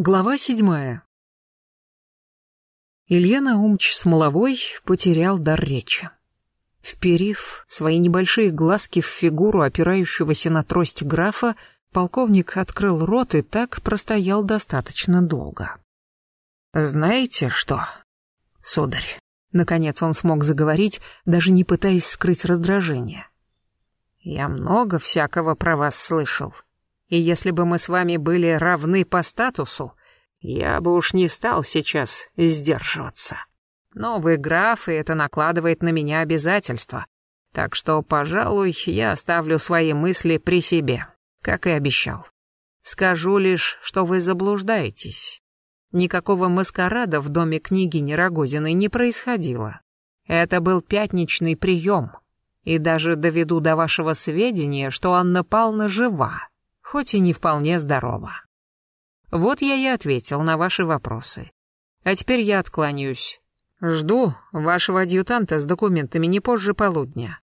Глава седьмая. Илья Наумч Смоловой потерял дар речи. Вперив свои небольшие глазки в фигуру опирающегося на трость графа, полковник открыл рот и так простоял достаточно долго. «Знаете что, сударь?» Наконец он смог заговорить, даже не пытаясь скрыть раздражение. «Я много всякого про вас слышал» и если бы мы с вами были равны по статусу, я бы уж не стал сейчас сдерживаться. Но вы граф, и это накладывает на меня обязательства. Так что, пожалуй, я оставлю свои мысли при себе, как и обещал. Скажу лишь, что вы заблуждаетесь. Никакого маскарада в доме княгини Рогозиной не происходило. Это был пятничный прием. И даже доведу до вашего сведения, что Анна Павловна жива хоть и не вполне здорова. Вот я и ответил на ваши вопросы. А теперь я откланяюсь. Жду вашего адъютанта с документами не позже полудня.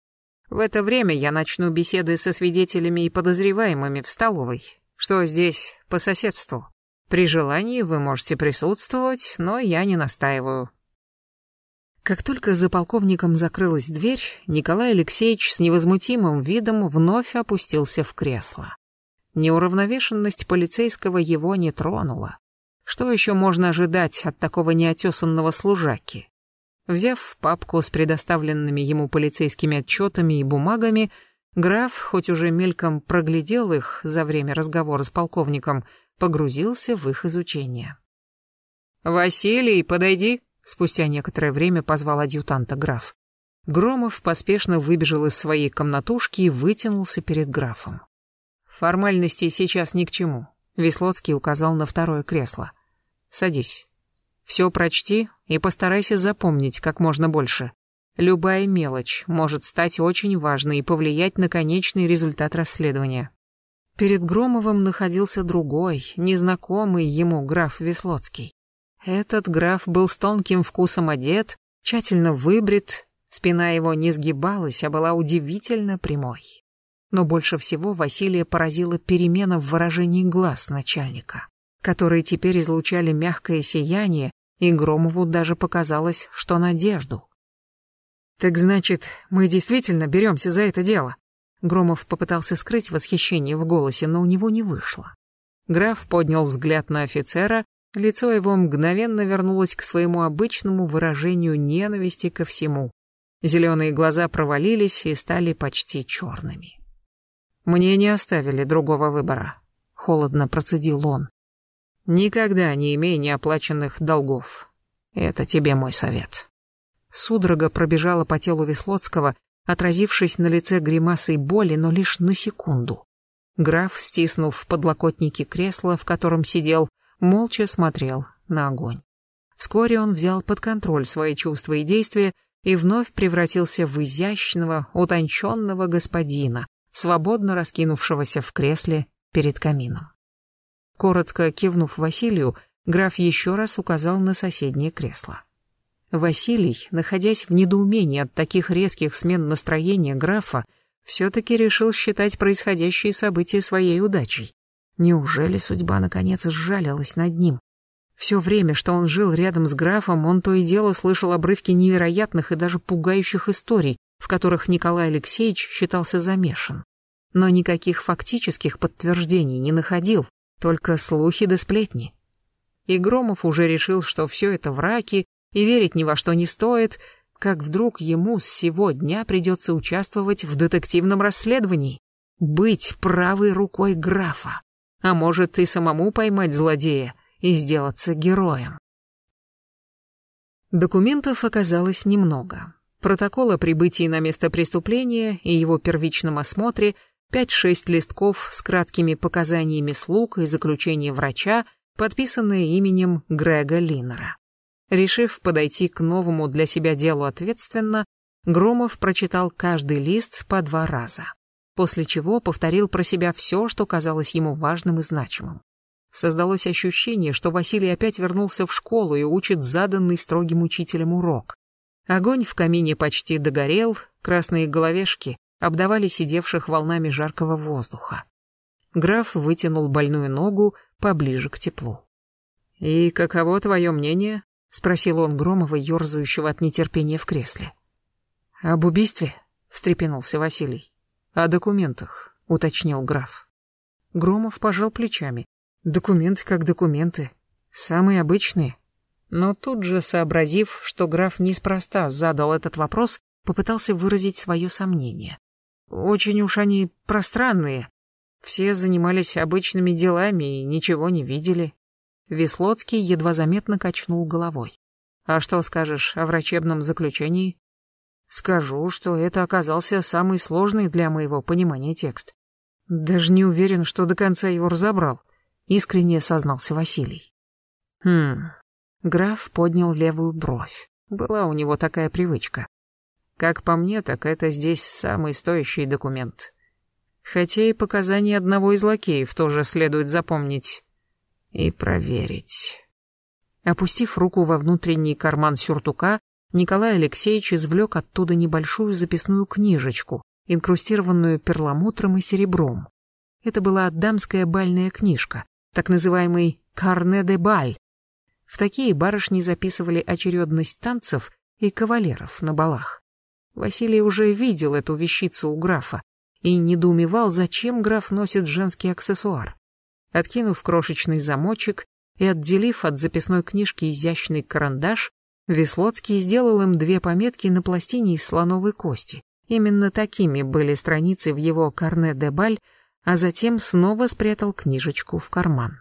В это время я начну беседы со свидетелями и подозреваемыми в столовой, что здесь по соседству. При желании вы можете присутствовать, но я не настаиваю. Как только за полковником закрылась дверь, Николай Алексеевич с невозмутимым видом вновь опустился в кресло. Неуравновешенность полицейского его не тронула. Что еще можно ожидать от такого неотесанного служаки? Взяв папку с предоставленными ему полицейскими отчетами и бумагами, граф, хоть уже мельком проглядел их за время разговора с полковником, погрузился в их изучение. «Василий, подойди!» — спустя некоторое время позвал адъютанта граф. Громов поспешно выбежал из своей комнатушки и вытянулся перед графом. Формальности сейчас ни к чему. Веслоцкий указал на второе кресло. Садись. Все прочти и постарайся запомнить как можно больше. Любая мелочь может стать очень важной и повлиять на конечный результат расследования. Перед Громовым находился другой, незнакомый ему граф Веслоцкий. Этот граф был с тонким вкусом одет, тщательно выбрит, спина его не сгибалась, а была удивительно прямой. Но больше всего Василия поразила перемена в выражении глаз начальника, которые теперь излучали мягкое сияние, и Громову даже показалось, что надежду. «Так значит, мы действительно беремся за это дело?» Громов попытался скрыть восхищение в голосе, но у него не вышло. Граф поднял взгляд на офицера, лицо его мгновенно вернулось к своему обычному выражению ненависти ко всему. Зеленые глаза провалились и стали почти черными. Мне не оставили другого выбора. Холодно процедил он. Никогда не имей неоплаченных долгов. Это тебе мой совет. Судорога пробежала по телу Веслоцкого, отразившись на лице гримасой боли, но лишь на секунду. Граф, стиснув в подлокотнике кресла, в котором сидел, молча смотрел на огонь. Вскоре он взял под контроль свои чувства и действия и вновь превратился в изящного, утонченного господина, свободно раскинувшегося в кресле перед камином. Коротко кивнув Василию, граф еще раз указал на соседнее кресло. Василий, находясь в недоумении от таких резких смен настроения графа, все-таки решил считать происходящие события своей удачей. Неужели судьба наконец сжалилась над ним? Все время, что он жил рядом с графом, он то и дело слышал обрывки невероятных и даже пугающих историй, в которых Николай Алексеевич считался замешан. Но никаких фактических подтверждений не находил, только слухи да сплетни. И Громов уже решил, что все это враки, и верить ни во что не стоит, как вдруг ему с сего дня придется участвовать в детективном расследовании, быть правой рукой графа, а может и самому поймать злодея и сделаться героем. Документов оказалось немного протокол о прибытии на место преступления и его первичном осмотре, 5-6 листков с краткими показаниями слуг и заключение врача, подписанные именем Грега Линнера. Решив подойти к новому для себя делу ответственно, Громов прочитал каждый лист по два раза, после чего повторил про себя все, что казалось ему важным и значимым. Создалось ощущение, что Василий опять вернулся в школу и учит заданный строгим учителем урок. Огонь в камине почти догорел, красные головешки обдавали сидевших волнами жаркого воздуха. Граф вытянул больную ногу поближе к теплу. «И каково твое мнение?» — спросил он Громова, ерзающего от нетерпения в кресле. «Об убийстве?» — встрепенулся Василий. «О документах», — уточнил граф. Громов пожал плечами. «Документы как документы. Самые обычные». Но тут же, сообразив, что граф неспроста задал этот вопрос, попытался выразить свое сомнение. «Очень уж они пространные. Все занимались обычными делами и ничего не видели». Веслоцкий едва заметно качнул головой. «А что скажешь о врачебном заключении?» «Скажу, что это оказался самый сложный для моего понимания текст. Даже не уверен, что до конца его разобрал», — искренне сознался Василий. «Хм...» Граф поднял левую бровь. Была у него такая привычка. Как по мне, так это здесь самый стоящий документ. Хотя и показания одного из лакеев тоже следует запомнить и проверить. Опустив руку во внутренний карман сюртука, Николай Алексеевич извлек оттуда небольшую записную книжечку, инкрустированную перламутром и серебром. Это была дамская бальная книжка, так называемый «карне де баль». В такие барышни записывали очередность танцев и кавалеров на балах. Василий уже видел эту вещицу у графа и недоумевал, зачем граф носит женский аксессуар. Откинув крошечный замочек и отделив от записной книжки изящный карандаш, Веслоцкий сделал им две пометки на пластине из слоновой кости. Именно такими были страницы в его карне де баль, а затем снова спрятал книжечку в карман.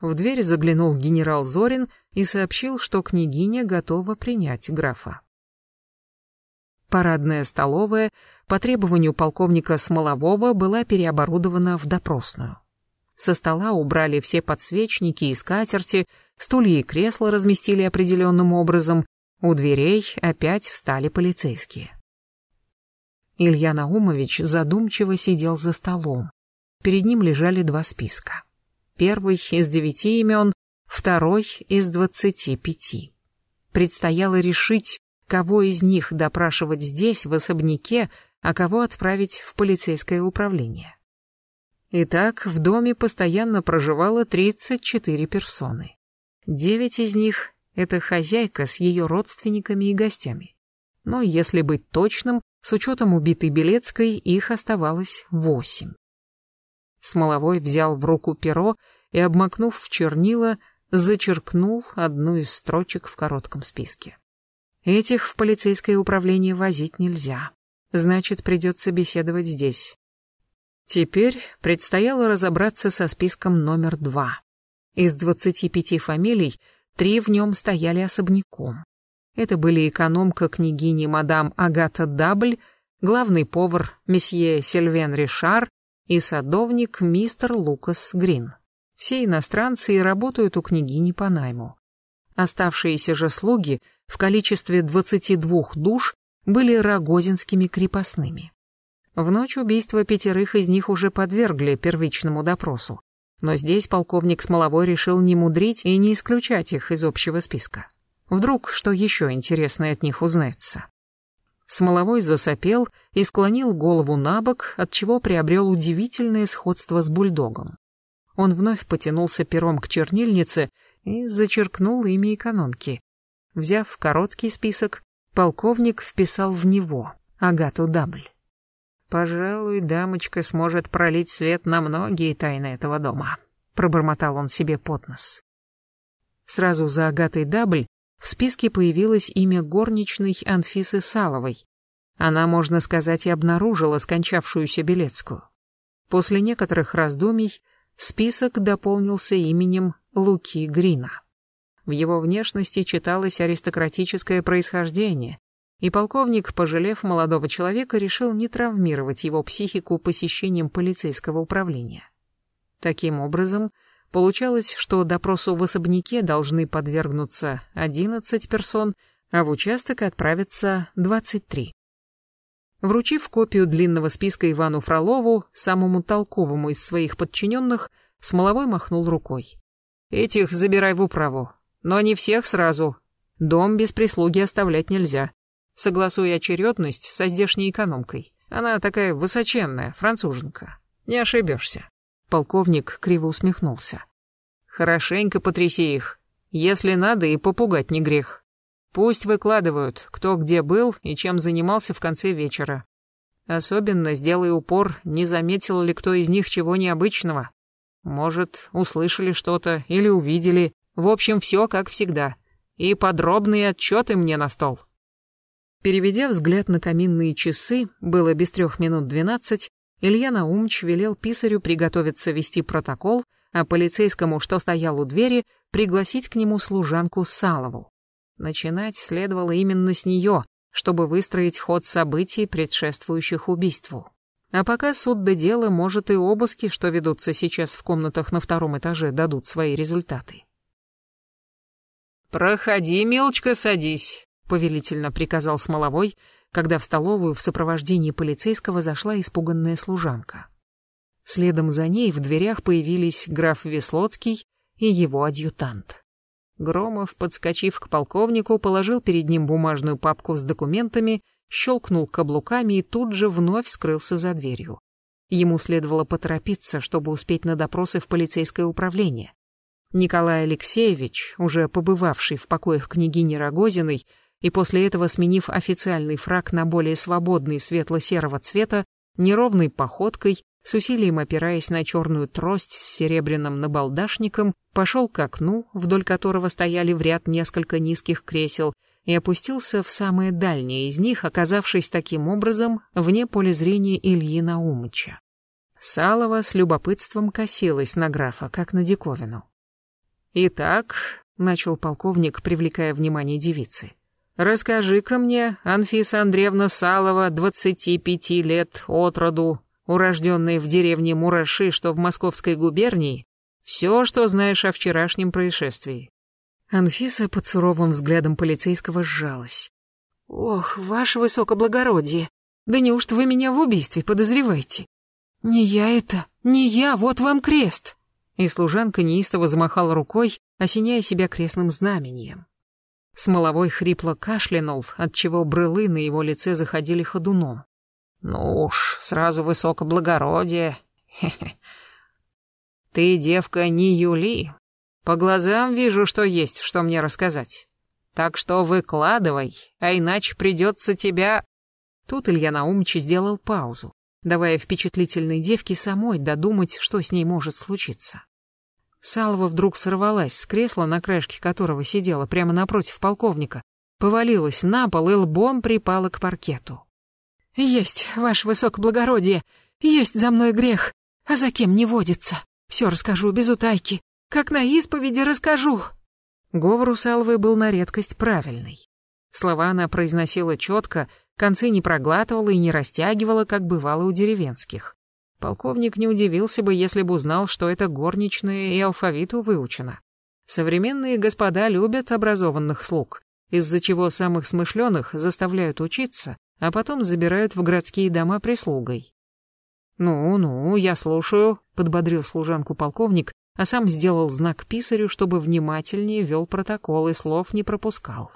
В дверь заглянул генерал Зорин и сообщил, что княгиня готова принять графа. Парадная столовая по требованию полковника Смолового была переоборудована в допросную. Со стола убрали все подсвечники и скатерти, стулья и кресла разместили определенным образом, у дверей опять встали полицейские. Илья Наумович задумчиво сидел за столом. Перед ним лежали два списка. Первый из девяти имен, второй из двадцати пяти. Предстояло решить, кого из них допрашивать здесь, в особняке, а кого отправить в полицейское управление. Итак, в доме постоянно проживало 34 персоны. Девять из них — это хозяйка с ее родственниками и гостями. Но если быть точным, с учетом убитой Белецкой их оставалось восемь. Смоловой взял в руку перо и, обмакнув в чернила, зачеркнул одну из строчек в коротком списке. Этих в полицейское управление возить нельзя. Значит, придется беседовать здесь. Теперь предстояло разобраться со списком номер два. Из 25 фамилий три в нем стояли особняком. Это были экономка княгини мадам Агата Дабль, главный повар месье Сильвен Ришар и садовник мистер Лукас Грин. Все иностранцы и работают у княгини по найму. Оставшиеся же слуги в количестве 22 душ были рогозинскими крепостными. В ночь убийства пятерых из них уже подвергли первичному допросу. Но здесь полковник Смоловой решил не мудрить и не исключать их из общего списка. Вдруг что еще интересное от них узнается. Смоловой засопел и склонил голову на бок, отчего приобрел удивительное сходство с бульдогом. Он вновь потянулся пером к чернильнице и зачеркнул имя экономки. Взяв короткий список, полковник вписал в него Агату Дабль. «Пожалуй, дамочка сможет пролить свет на многие тайны этого дома», — пробормотал он себе под нос. Сразу за Агатой Дабль в списке появилось имя горничной Анфисы Саловой. Она, можно сказать, и обнаружила скончавшуюся Белецкую. После некоторых раздумий список дополнился именем Луки Грина. В его внешности читалось аристократическое происхождение, и полковник, пожалев молодого человека, решил не травмировать его психику посещением полицейского управления. Таким образом, получалось, что допросу в особняке должны подвергнуться 11 персон, а в участок отправятся 23. Вручив копию длинного списка Ивану Фролову, самому толковому из своих подчиненных, Смоловой махнул рукой. «Этих забирай в управу, но не всех сразу. Дом без прислуги оставлять нельзя согласуя очередность со здешней экономкой. Она такая высоченная, француженка. Не ошибешься. Полковник криво усмехнулся. Хорошенько потряси их. Если надо, и попугать не грех. Пусть выкладывают, кто где был и чем занимался в конце вечера. Особенно сделай упор, не заметил ли кто из них чего необычного. Может, услышали что-то или увидели. В общем, все как всегда. И подробные отчеты мне на стол. Переведя взгляд на каминные часы, было без трех минут двенадцать, Илья Наумч велел писарю приготовиться вести протокол, а полицейскому, что стоял у двери, пригласить к нему служанку Салову. Начинать следовало именно с нее, чтобы выстроить ход событий, предшествующих убийству. А пока суд до дела, может и обыски, что ведутся сейчас в комнатах на втором этаже, дадут свои результаты. «Проходи, мелочка, садись», — повелительно приказал Смоловой, когда в столовую в сопровождении полицейского зашла испуганная служанка. Следом за ней в дверях появились граф Веслоцкий и его адъютант. Громов, подскочив к полковнику, положил перед ним бумажную папку с документами щелкнул каблуками и тут же вновь скрылся за дверью. Ему следовало поторопиться, чтобы успеть на допросы в полицейское управление. Николай Алексеевич, уже побывавший в покоях княгини Рогозиной и после этого сменив официальный фраг на более свободный светло-серого цвета, неровной походкой, с усилием опираясь на черную трость с серебряным набалдашником, пошел к окну, вдоль которого стояли в ряд несколько низких кресел, и опустился в самое дальнее из них, оказавшись таким образом вне поля зрения Ильи Наумыча. Салова с любопытством косилась на графа, как на диковину. «Итак», — начал полковник, привлекая внимание девицы, «расскажи-ка мне, Анфиса Андреевна Салова, двадцати пяти лет от роду, урожденная в деревне Мураши, что в Московской губернии, все, что знаешь о вчерашнем происшествии. Анфиса под суровым взглядом полицейского сжалась. «Ох, ваше высокоблагородие, да неужто вы меня в убийстве подозреваете? Не я это, не я, вот вам крест!» И служанка неистово замахала рукой, осеняя себя крестным знамением. Смоловой хрипло кашлянул, отчего брылы на его лице заходили ходуном. «Ну уж, сразу высокоблагородие. Хе-хе. Ты, девка, не Юли, по глазам вижу, что есть, что мне рассказать. Так что выкладывай, а иначе придется тебя...» Тут Илья Наумыч сделал паузу, давая впечатлительной девке самой додумать, что с ней может случиться. Салва вдруг сорвалась с кресла, на краешке которого сидела прямо напротив полковника, повалилась на пол и лбом припала к паркету. «Есть, ваше высокоблагородие, есть за мной грех, а за кем не водится. Все расскажу без утайки. Как на исповеди расскажу. Говор у Салвы был на редкость правильный. Слова она произносила четко, концы не проглатывала и не растягивала, как бывало у деревенских. Полковник не удивился бы, если бы узнал, что это горничная и алфавиту выучена. Современные господа любят образованных слуг, из-за чего самых смышленых заставляют учиться, а потом забирают в городские дома прислугой. «Ну-ну, я слушаю», — подбодрил служанку полковник, а сам сделал знак писарю, чтобы внимательнее вел протокол и слов не пропускал.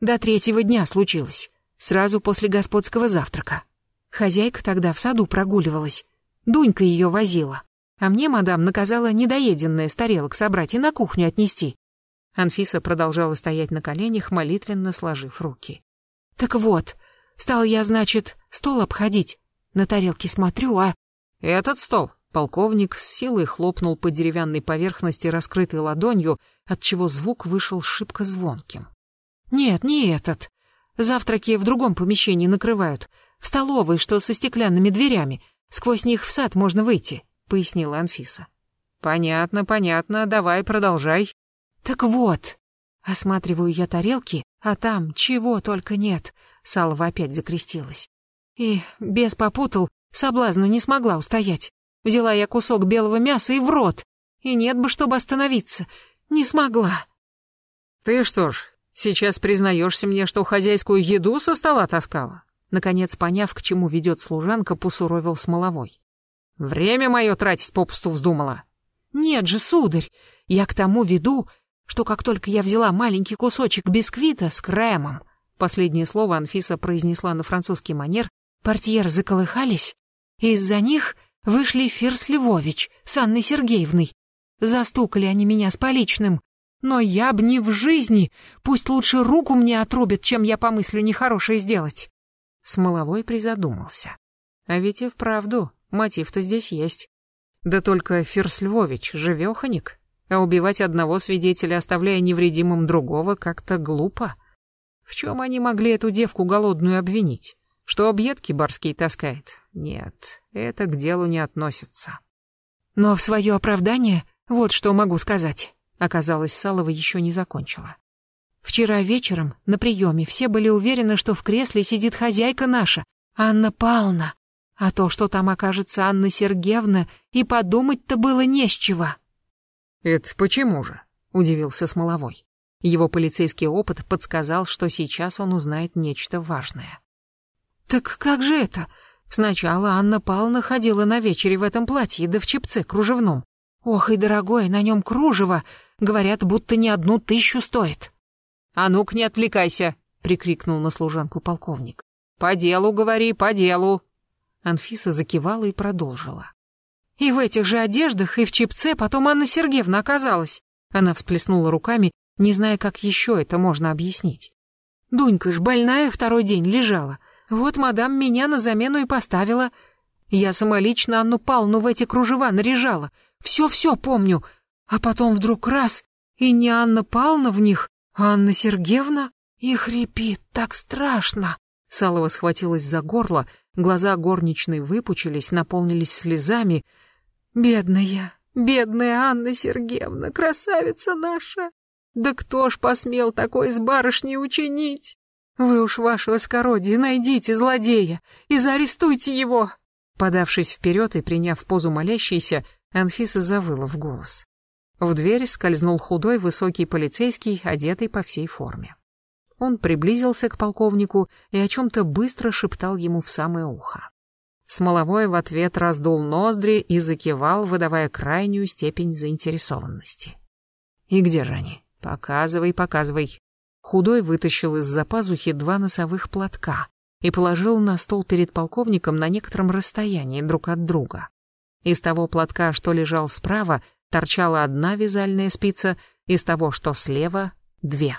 До третьего дня случилось, сразу после господского завтрака. Хозяйка тогда в саду прогуливалась, Дунька ее возила, а мне мадам наказала недоеденное с тарелок собрать и на кухню отнести. Анфиса продолжала стоять на коленях, молитвенно сложив руки. Так вот, стал я, значит, стол обходить. На тарелке смотрю, а... Этот стол? Полковник с силой хлопнул по деревянной поверхности раскрытой ладонью, отчего звук вышел шибко звонким. «Нет, не этот. Завтраки в другом помещении накрывают. В столовой, что со стеклянными дверями. Сквозь них в сад можно выйти», — пояснила Анфиса. «Понятно, понятно. Давай, продолжай». «Так вот». Осматриваю я тарелки, а там чего только нет. Салва опять закрестилась. И без попутал, соблазну не смогла устоять. Взяла я кусок белого мяса и в рот. И нет бы, чтобы остановиться. Не смогла. Ты что ж, сейчас признаешься мне, что хозяйскую еду со стола таскала? Наконец, поняв, к чему ведет служанка, посуровил смоловой. Время мое тратить попусту вздумала. Нет же, сударь, я к тому веду, что как только я взяла маленький кусочек бисквита с кремом, последнее слово Анфиса произнесла на французский манер, портьеры заколыхались, и из-за них вышли Фирс Львович с Анной Сергеевной. Застукали они меня с поличным. Но я б не в жизни. Пусть лучше руку мне отрубят, чем я помыслю нехорошее сделать. Смоловой призадумался. А ведь и вправду, мотив-то здесь есть. Да только Фирс Львович живеханик, а убивать одного свидетеля, оставляя невредимым другого, как-то глупо. В чем они могли эту девку голодную обвинить? Что объедки барские таскает? Нет, это к делу не относится. Но в свое оправдание вот что могу сказать. Оказалось, Салова еще не закончила. Вчера вечером на приеме все были уверены, что в кресле сидит хозяйка наша, Анна Павловна. А то, что там окажется Анна Сергеевна, и подумать-то было не с чего. «Это почему же?» — удивился Смоловой. Его полицейский опыт подсказал, что сейчас он узнает нечто важное. «Так как же это? Сначала Анна Павловна ходила на вечере в этом платье, да в чепце кружевном. Ох и дорогое, на нем кружево. Говорят, будто не одну тысячу стоит». «А ну-ка не отвлекайся!» — прикрикнул на служанку полковник. «По делу, говори, по делу!» Анфиса закивала и продолжила. И в этих же одеждах, и в чипце потом Анна Сергеевна оказалась. Она всплеснула руками, не зная, как еще это можно объяснить. Дунька ж больная второй день лежала. Вот мадам меня на замену и поставила. Я самолично Анну Павловну в эти кружева наряжала. Все-все помню. А потом вдруг раз, и не Анна Павловна в них, Анна Сергеевна. И хрипит так страшно. Салова схватилась за горло, глаза горничной выпучились, наполнились слезами. «Бедная, бедная Анна Сергеевна, красавица наша! Да кто ж посмел такой с барышней учинить? Вы уж вашего скородия найдите злодея и заарестуйте его!» Подавшись вперед и приняв позу молящейся, Анфиса завыла в голос. В дверь скользнул худой высокий полицейский, одетый по всей форме. Он приблизился к полковнику и о чем-то быстро шептал ему в самое ухо. Смоловой в ответ раздул ноздри и закивал, выдавая крайнюю степень заинтересованности. «И где же они? Показывай, показывай». Худой вытащил из-за пазухи два носовых платка и положил на стол перед полковником на некотором расстоянии друг от друга. Из того платка, что лежал справа, торчала одна вязальная спица, из того, что слева — две.